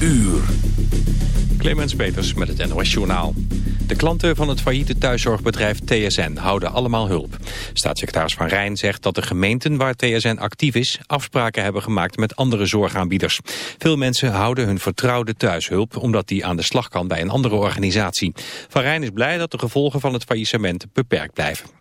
uur. Clemens Peters met het NOS Journaal. De klanten van het failliete thuiszorgbedrijf TSN houden allemaal hulp. Staatssecretaris Van Rijn zegt dat de gemeenten waar TSN actief is... afspraken hebben gemaakt met andere zorgaanbieders. Veel mensen houden hun vertrouwde thuishulp... omdat die aan de slag kan bij een andere organisatie. Van Rijn is blij dat de gevolgen van het faillissement beperkt blijven.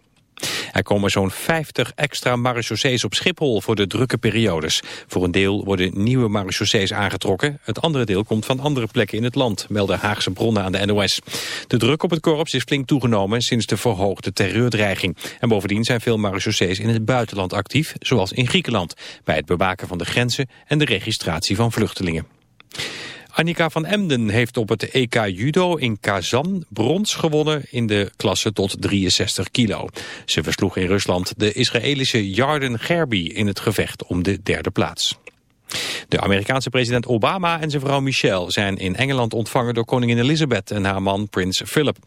Er komen zo'n 50 extra marechaussees op Schiphol voor de drukke periodes. Voor een deel worden nieuwe marechaussees aangetrokken. Het andere deel komt van andere plekken in het land, melden Haagse bronnen aan de NOS. De druk op het korps is flink toegenomen sinds de verhoogde terreurdreiging. En bovendien zijn veel marechaussees in het buitenland actief, zoals in Griekenland, bij het bewaken van de grenzen en de registratie van vluchtelingen. Annika van Emden heeft op het EK Judo in Kazan brons gewonnen in de klasse tot 63 kilo. Ze versloeg in Rusland de Israëlische Jarden Gerbi in het gevecht om de derde plaats. De Amerikaanse president Obama en zijn vrouw Michelle zijn in Engeland ontvangen door koningin Elizabeth en haar man prins Philip.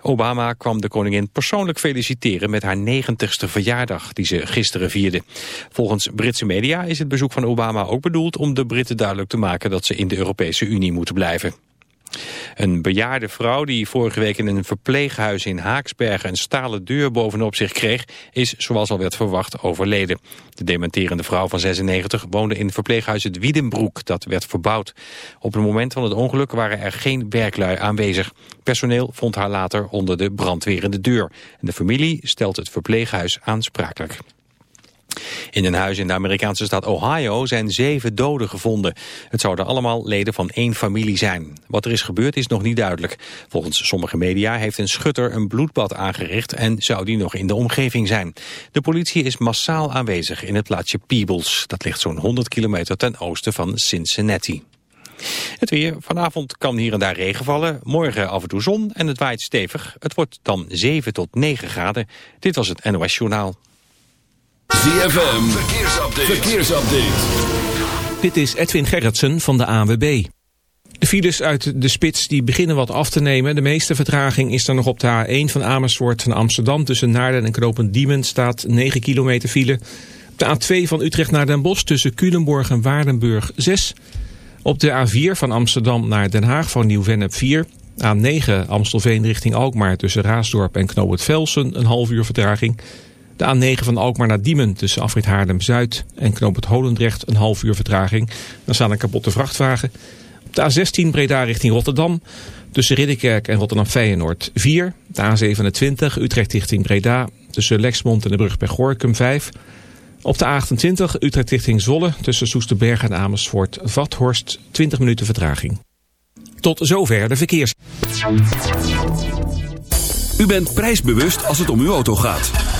Obama kwam de koningin persoonlijk feliciteren met haar 90ste verjaardag die ze gisteren vierde. Volgens Britse media is het bezoek van Obama ook bedoeld om de Britten duidelijk te maken dat ze in de Europese Unie moeten blijven. Een bejaarde vrouw die vorige week in een verpleeghuis in Haaksbergen een stalen deur bovenop zich kreeg, is zoals al werd verwacht overleden. De dementerende vrouw van 96 woonde in het verpleeghuis het Wiedenbroek dat werd verbouwd. Op het moment van het ongeluk waren er geen werklui aanwezig. Personeel vond haar later onder de brandwerende deur. De familie stelt het verpleeghuis aansprakelijk. In een huis in de Amerikaanse staat Ohio zijn zeven doden gevonden. Het zouden allemaal leden van één familie zijn. Wat er is gebeurd is nog niet duidelijk. Volgens sommige media heeft een schutter een bloedbad aangericht... en zou die nog in de omgeving zijn. De politie is massaal aanwezig in het plaatsje Peebles. Dat ligt zo'n 100 kilometer ten oosten van Cincinnati. Het weer. Vanavond kan hier en daar regen vallen. Morgen af en toe zon en het waait stevig. Het wordt dan 7 tot 9 graden. Dit was het NOS Journaal. ZFM, verkeersupdate. Dit is Edwin Gerritsen van de AWB. De files uit de spits die beginnen wat af te nemen. De meeste vertraging is er nog op de A1 van Amersfoort naar Amsterdam. Tussen Naarden en Knopend Diemen staat 9 kilometer file. Op de A2 van Utrecht naar Den Bosch tussen Culemborg en Waardenburg 6. Op de A4 van Amsterdam naar Den Haag van Nieuw-Vennep 4. A9 Amstelveen richting Alkmaar tussen Raasdorp en Knoop Velsen een half uur vertraging. De A9 van Alkmaar naar Diemen tussen afrit Haarlem-Zuid en Knoop het Holendrecht een half uur vertraging. Dan staan een kapotte vrachtwagen. Op de A16 Breda richting Rotterdam tussen Ridderkerk en Rotterdam-Feyenoord 4. De A27 Utrecht richting Breda tussen Lexmond en de brug bij Gorkum 5. Op de A28 Utrecht richting Zwolle tussen Soesterberg en Amersfoort Vathorst 20 minuten vertraging. Tot zover de verkeers. U bent prijsbewust als het om uw auto gaat.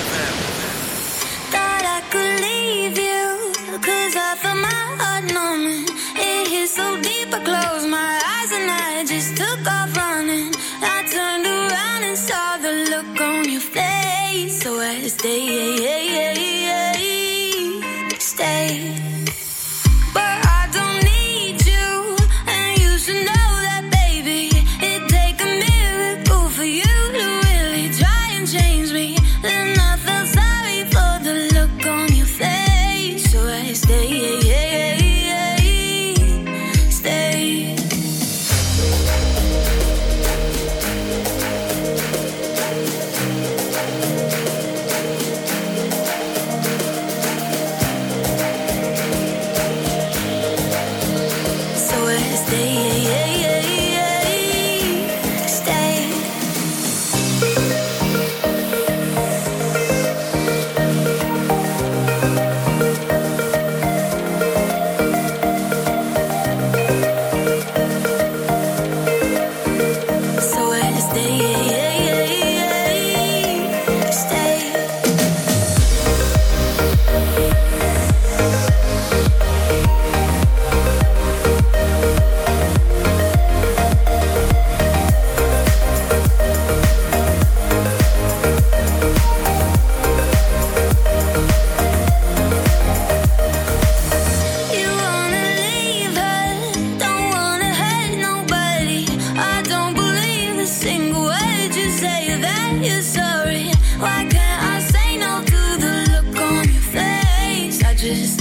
this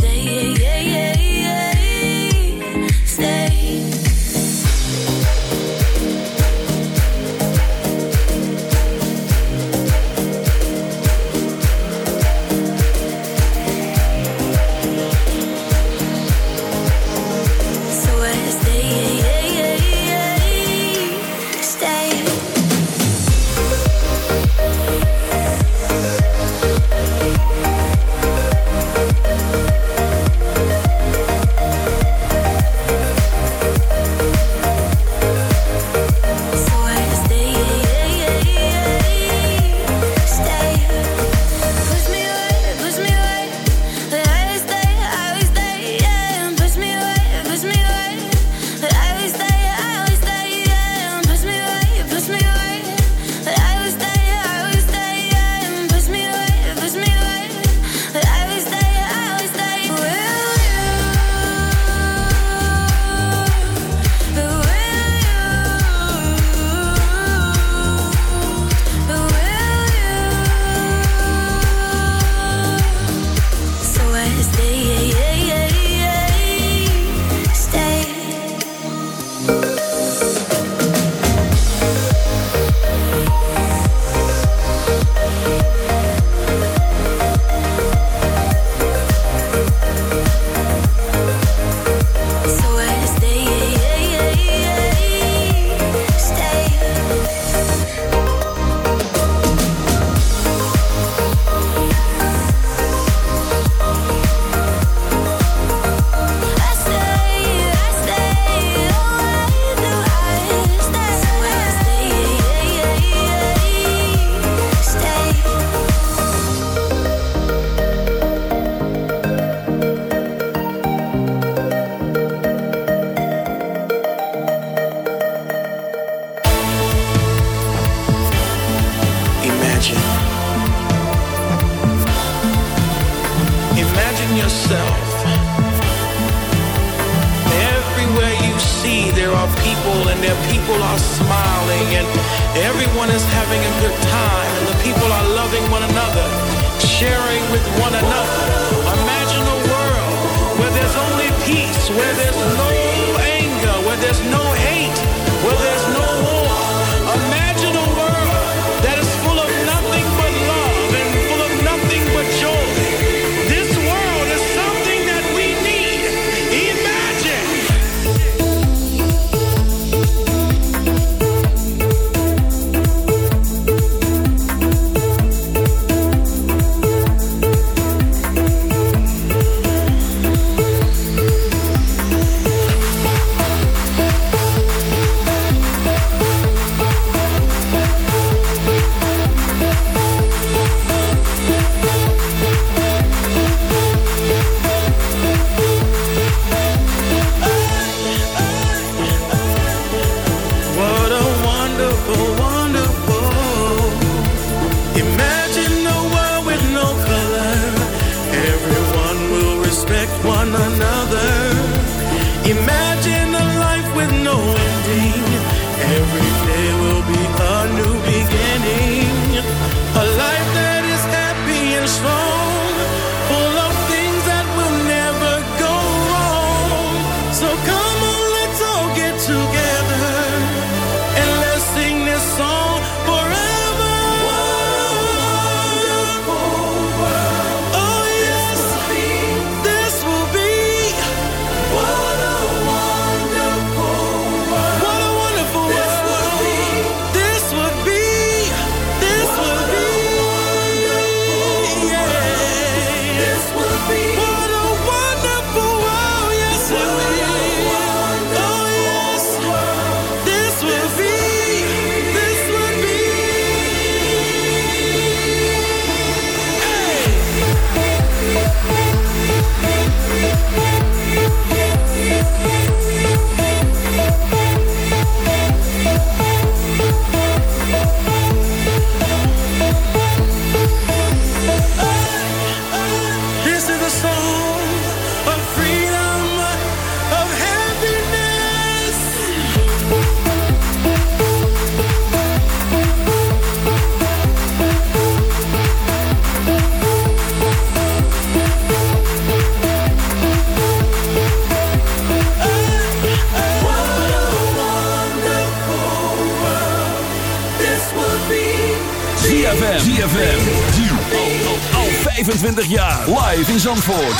Zandvoort.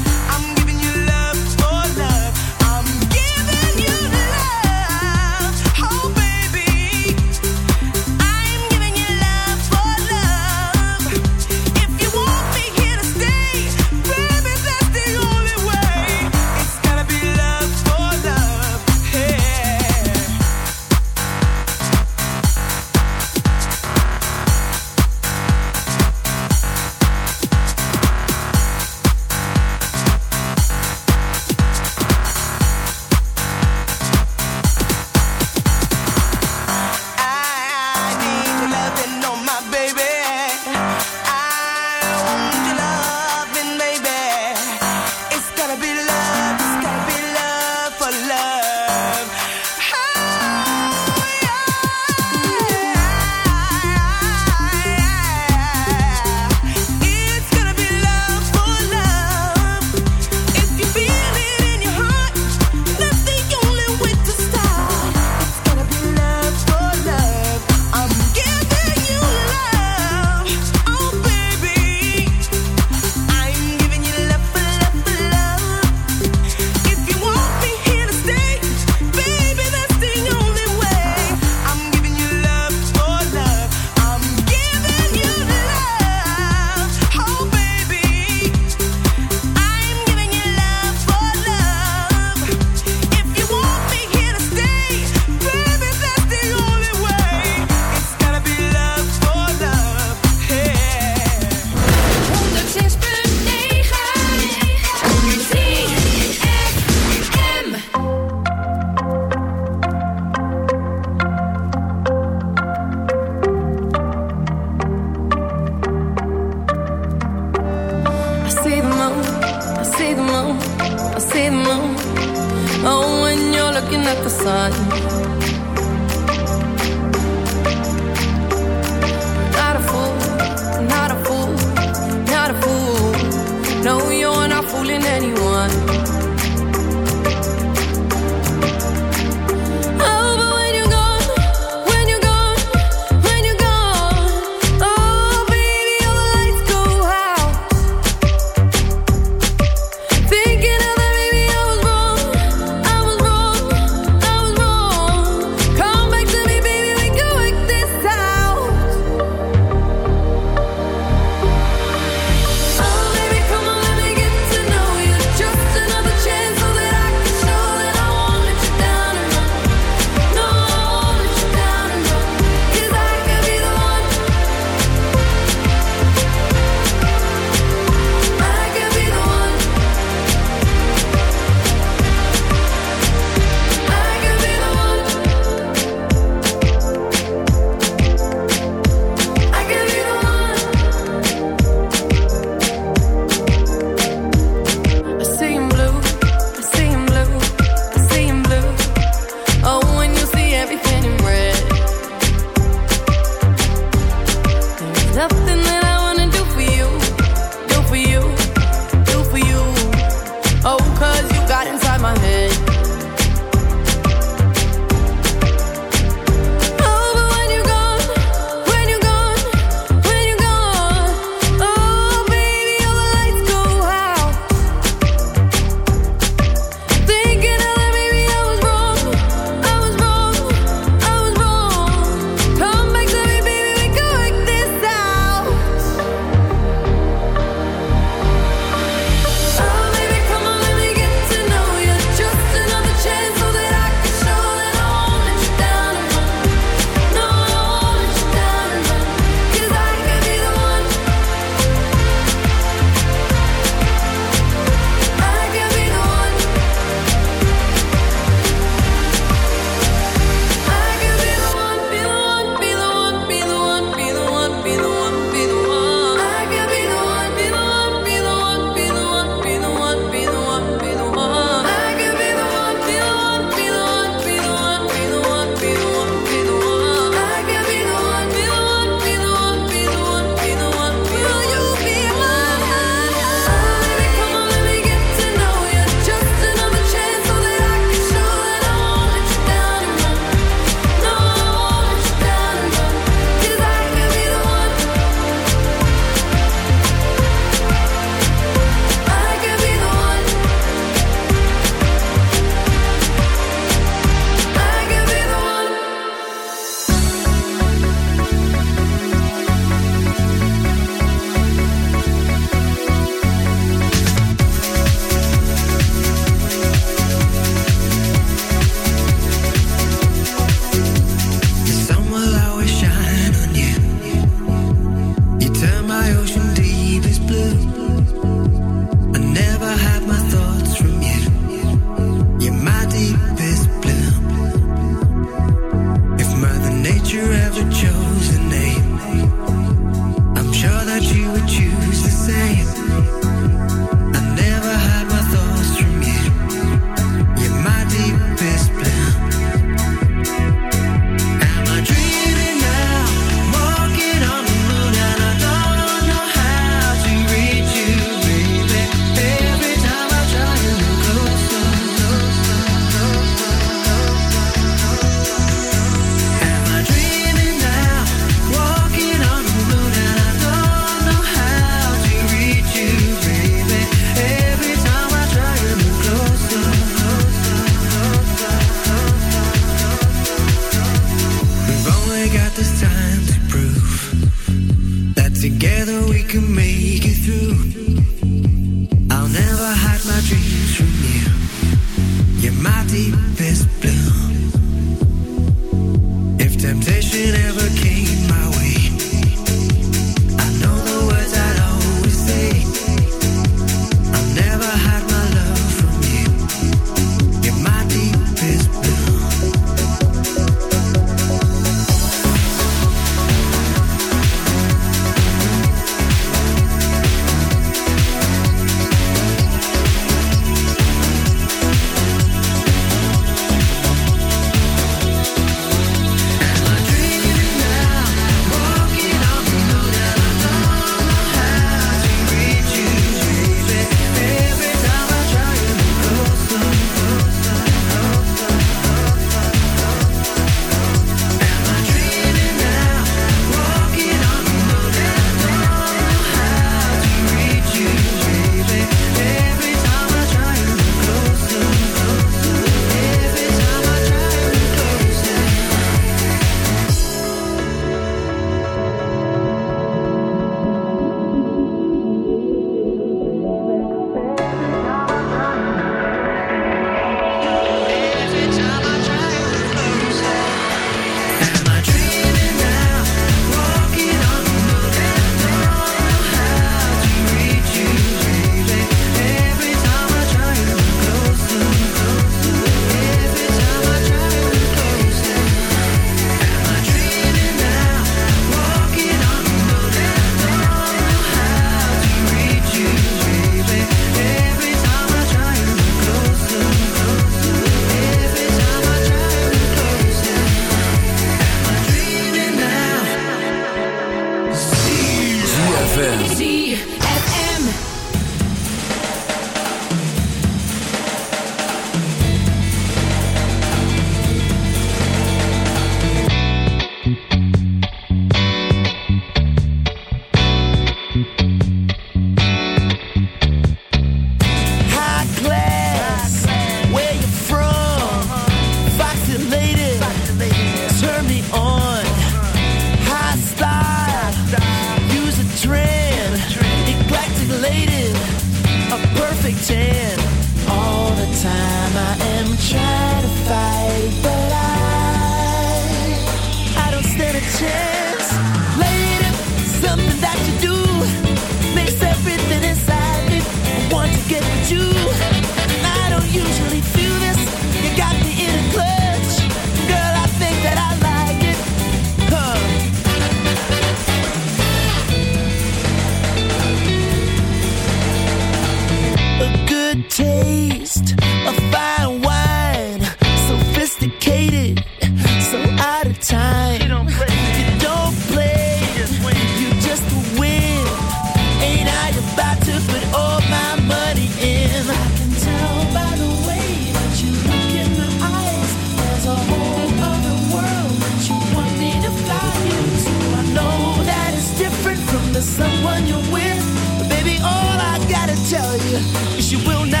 She will not.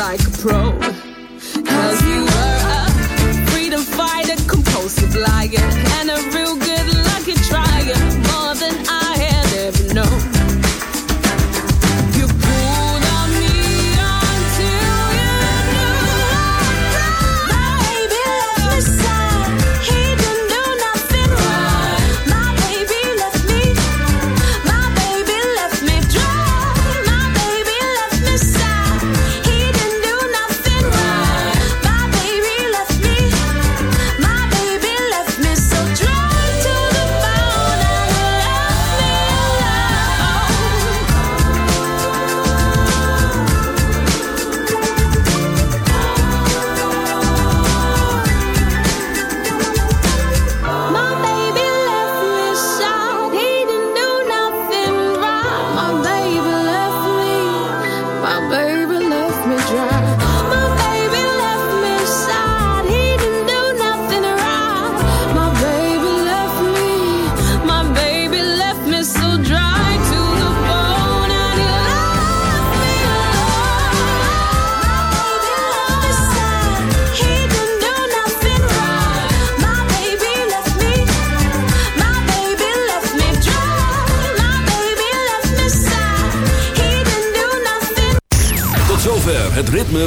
like a pro.